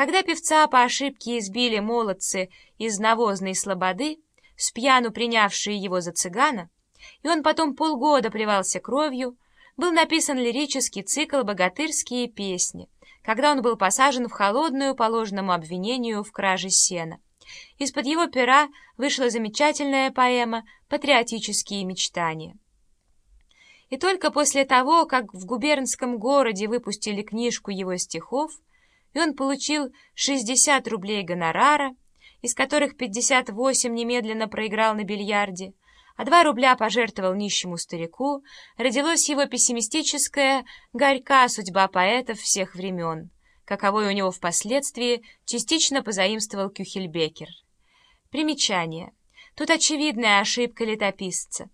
Когда певца по ошибке избили молодцы из навозной слободы, с пьяну принявшие его за цыгана, и он потом полгода плевался кровью, был написан лирический цикл «Богатырские песни», когда он был посажен в холодную по ложному обвинению в краже сена. Из-под его пера вышла замечательная поэма «Патриотические мечтания». И только после того, как в губернском городе выпустили книжку его стихов, и он получил 60 рублей гонорара, из которых 58 немедленно проиграл на бильярде, а 2 рубля пожертвовал нищему старику, родилась его пессимистическая, горька судьба поэтов всех времен, каковой у него впоследствии частично позаимствовал Кюхельбекер. Примечание. Тут очевидная ошибка летописца.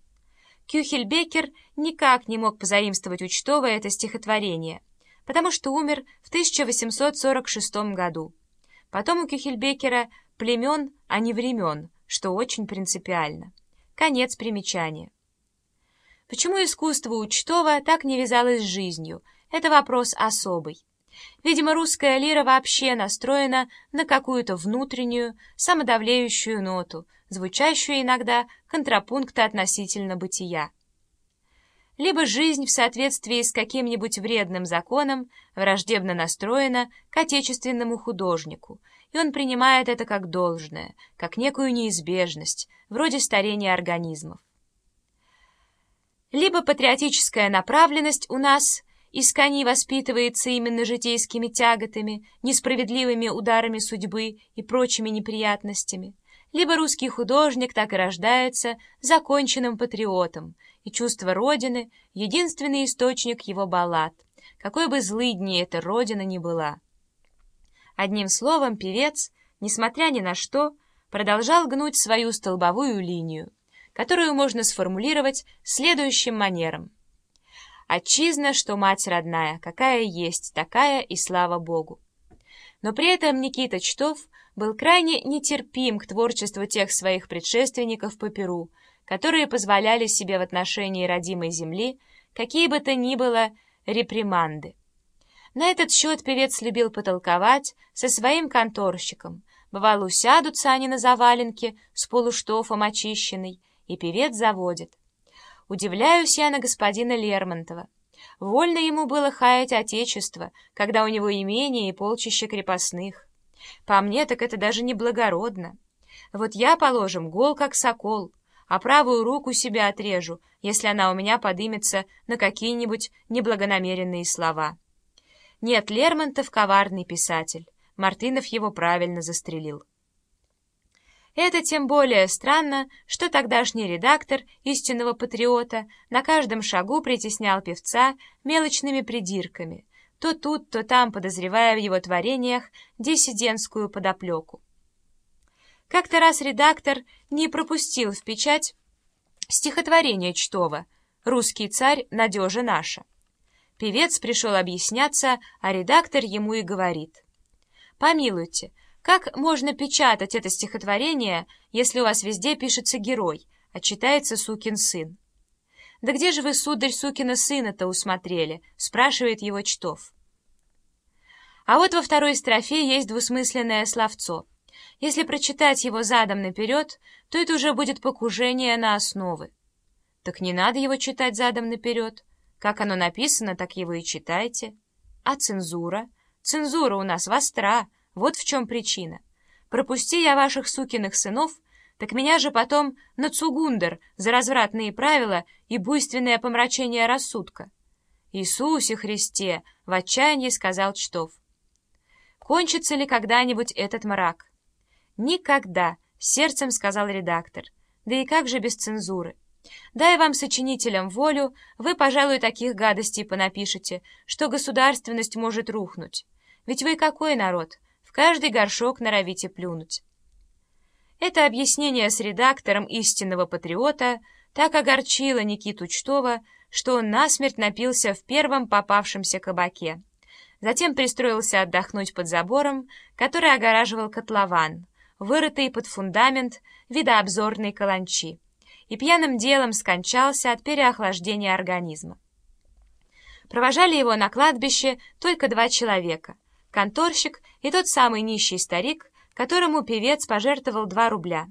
Кюхельбекер никак не мог позаимствовать учтовое это стихотворение, потому что умер в 1846 году. Потом у Кюхельбекера племен, а не времен, что очень принципиально. Конец примечания. Почему искусство Учтова так не вязалось с жизнью? Это вопрос особый. Видимо, русская лира вообще настроена на какую-то внутреннюю, самодавлеющую ноту, звучащую иногда контрапункта относительно бытия либо жизнь в соответствии с каким-нибудь вредным законом враждебно настроена к отечественному художнику, и он принимает это как должное, как некую неизбежность, вроде старения организмов. Либо патриотическая направленность у нас из коней воспитывается именно житейскими тяготами, несправедливыми ударами судьбы и прочими неприятностями, либо русский художник так и рождается законченным патриотом, и чувство Родины — единственный источник его баллад, какой бы злыдней эта Родина ни была. Одним словом, певец, несмотря ни на что, продолжал гнуть свою столбовую линию, которую можно сформулировать следующим манером. «Отчизна, что мать родная, какая есть, такая и слава Богу». Но при этом Никита Чтов был крайне нетерпим к творчеству тех своих предшественников по Перу, которые позволяли себе в отношении родимой земли какие бы то ни было реприманды. На этот счет певец любил потолковать со своим конторщиком. Бывало, усядутся они на заваленке с полуштофом очищенной, и певец заводит. Удивляюсь я на господина Лермонтова. Вольно ему было хаять отечество, когда у него имение и полчища крепостных. По мне, так это даже не благородно. Вот я, положим, гол как сокол, а правую руку себе отрежу, если она у меня подымется на какие-нибудь неблагонамеренные слова. Нет, Лермонтов коварный писатель. Мартынов его правильно застрелил. Это тем более странно, что тогдашний редактор «Истинного патриота» на каждом шагу притеснял певца мелочными придирками, то тут, то там подозревая в его творениях диссидентскую подоплеку. Как-то раз редактор не пропустил в печать стихотворение Чтова «Русский царь надежа наша». Певец пришел объясняться, а редактор ему и говорит. «Помилуйте, как можно печатать это стихотворение, если у вас везде пишется герой, а читается сукин сын?» «Да где же вы, сударь, сукина сына-то усмотрели?» — спрашивает его Чтов. А вот во второй строфе есть двусмысленное словцо — если прочитать его задом наперед, то это уже будет покушение на основы. Так не надо его читать задом наперед. Как оно написано, так его и читайте. А цензура? Цензура у нас востра, вот в чем причина. Пропусти я ваших сукиных сынов, так меня же потом на цугундер за развратные правила и буйственное помрачение рассудка. Иисусе Христе, в отчаянии сказал Чтов. Кончится ли когда-нибудь этот мрак? «Никогда!» — сердцем сказал редактор. «Да и как же без цензуры? Дай вам, сочинителям, волю, вы, пожалуй, таких гадостей понапишете, что государственность может рухнуть. Ведь вы какой народ? В каждый горшок норовите плюнуть». Это объяснение с редактором истинного патриота так огорчило Никиту Чтова, что он насмерть напился в первом попавшемся кабаке. Затем пристроился отдохнуть под забором, который огораживал котлован — вырытый под фундамент видообзорной каланчи, и пьяным делом скончался от переохлаждения организма. Провожали его на кладбище только два человека — конторщик и тот самый нищий старик, которому певец пожертвовал два рубля.